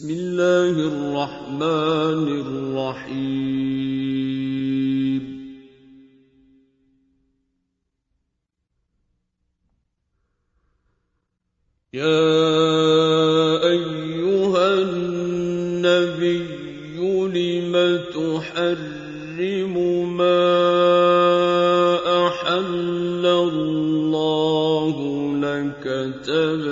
بسم الله الرحمن الرحيم. يا أيها النبي لم تحرم ما أحل الله لك تبتغي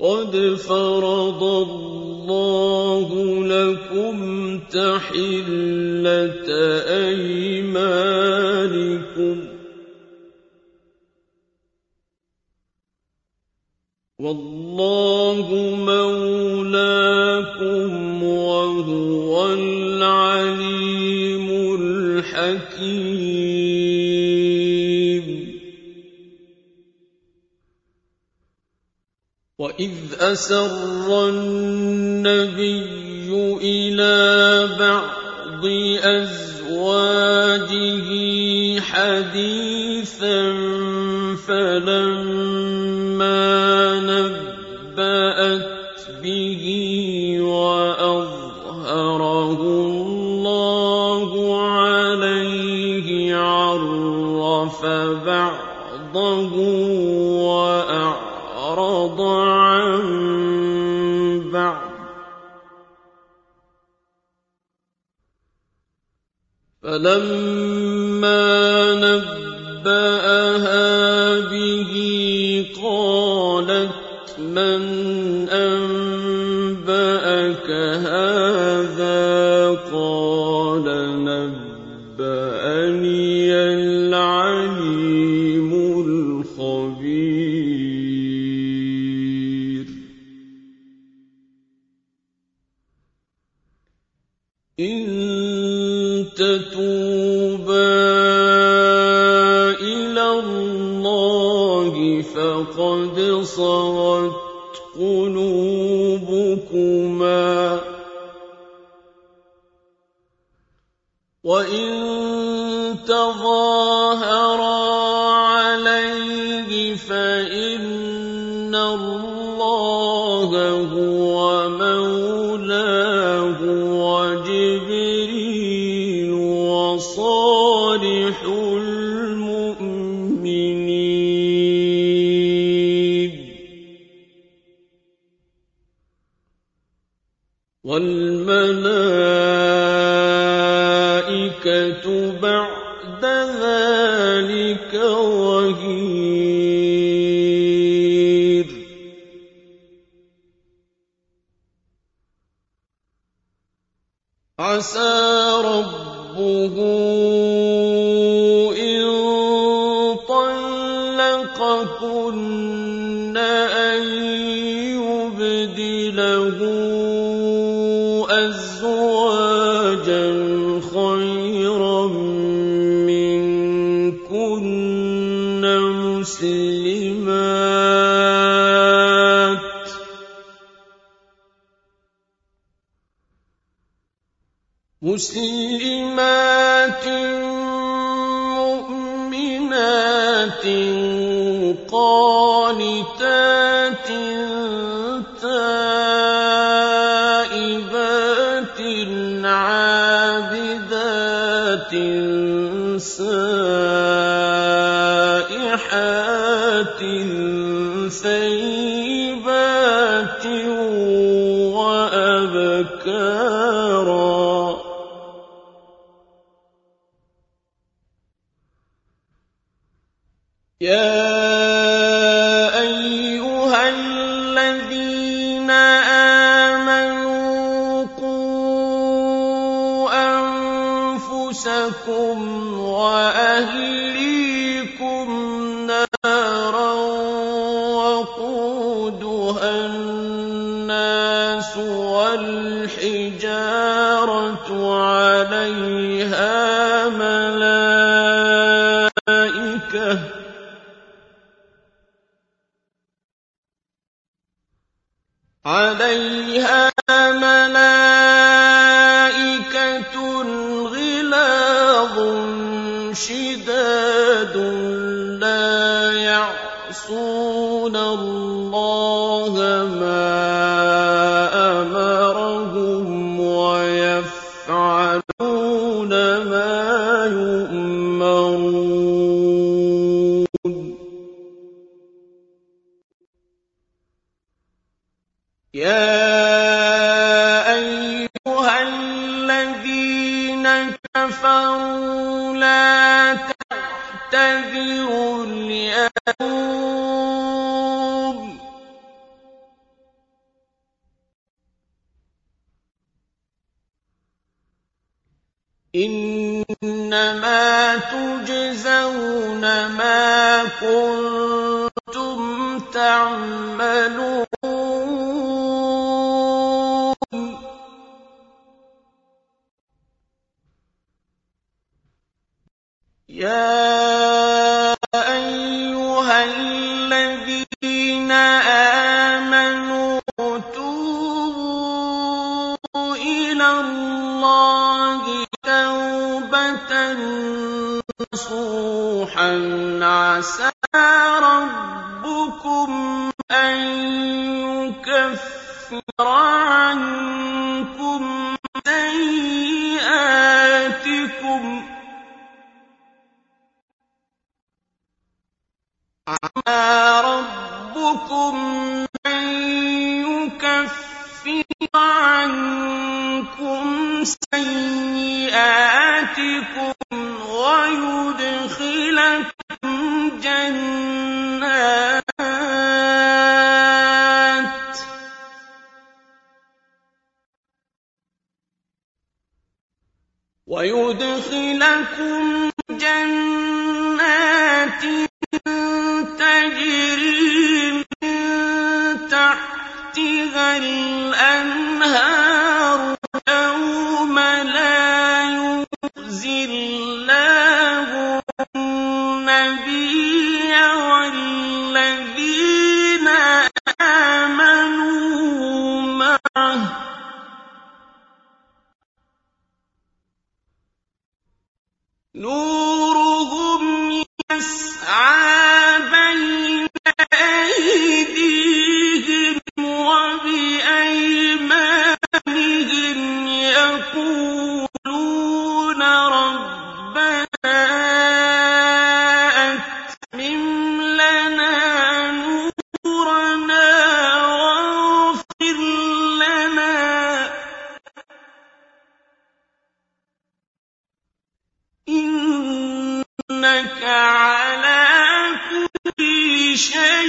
قد فرض الله لكم تحلة أيمانكم. والله مولاكم وهو العليم الحكيم. واذ اسر النبي إلى بعض ازواجه حديثا فلما نبأت به وأظهره الله عليه عرف بعضه بعض فلما نبأها به قالت من إن تتوبا إلى الله فقد صغت قلوبكما. وإن تظاهرا عليه فإن الله هو والملائكة بعد ذلك ظهير. عسى ربه إن طلقكن أن يبدله مسلمات مؤمنات فيها ملائكة غلاظ شداد لا يعصون الله ما أمرهم ويفعلون ما يؤمرون. يا إنما تجزون ما كنتم تعملون. يا أيها الذين لكم. ويدخلكم جنات شيء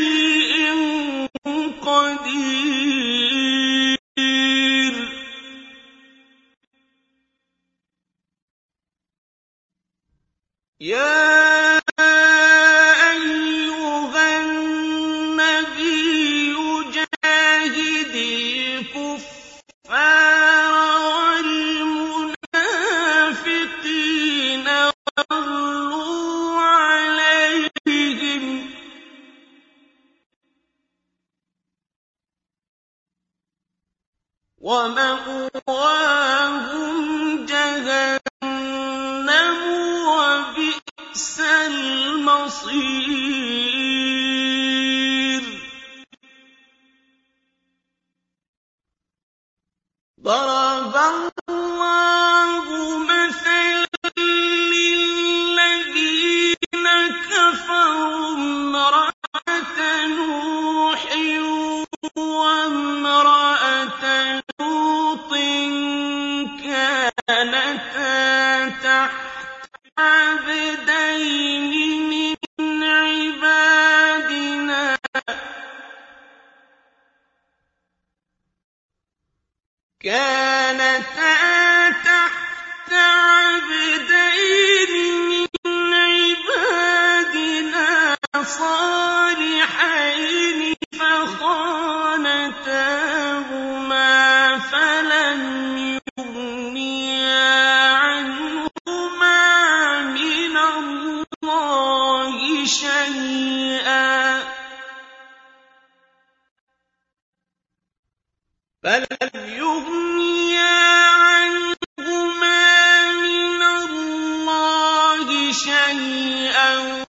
شيئا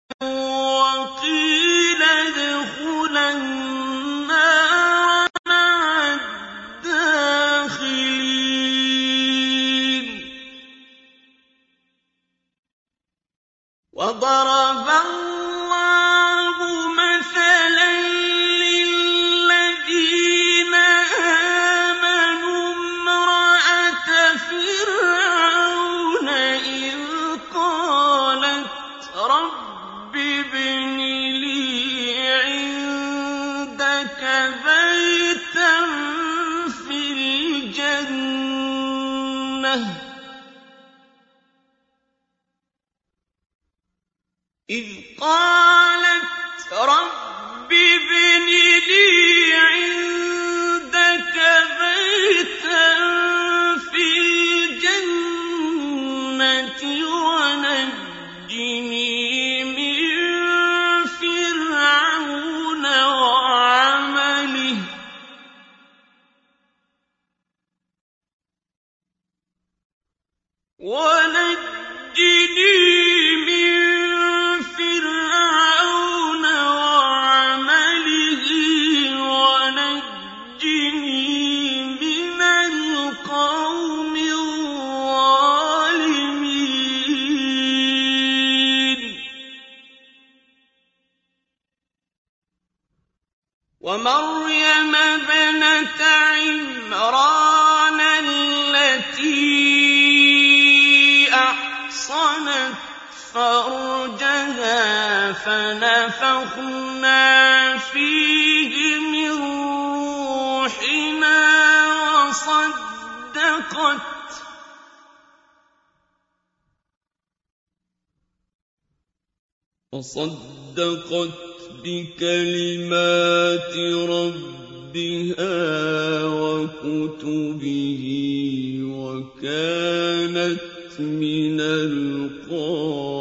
قالت رب ابن لي عندك بيتا في الجنة ونجني من فرعون وعمله. ونجني ومريم ابنة عمران التي أحصنت فرجها فنفخنا فيه من روحنا وصدقت وصدقت بِكَلِمَاتِ رَبِّهَا وَكُتُبِهِ وَكَانَتْ مِنَ الْقَانِتِينَ.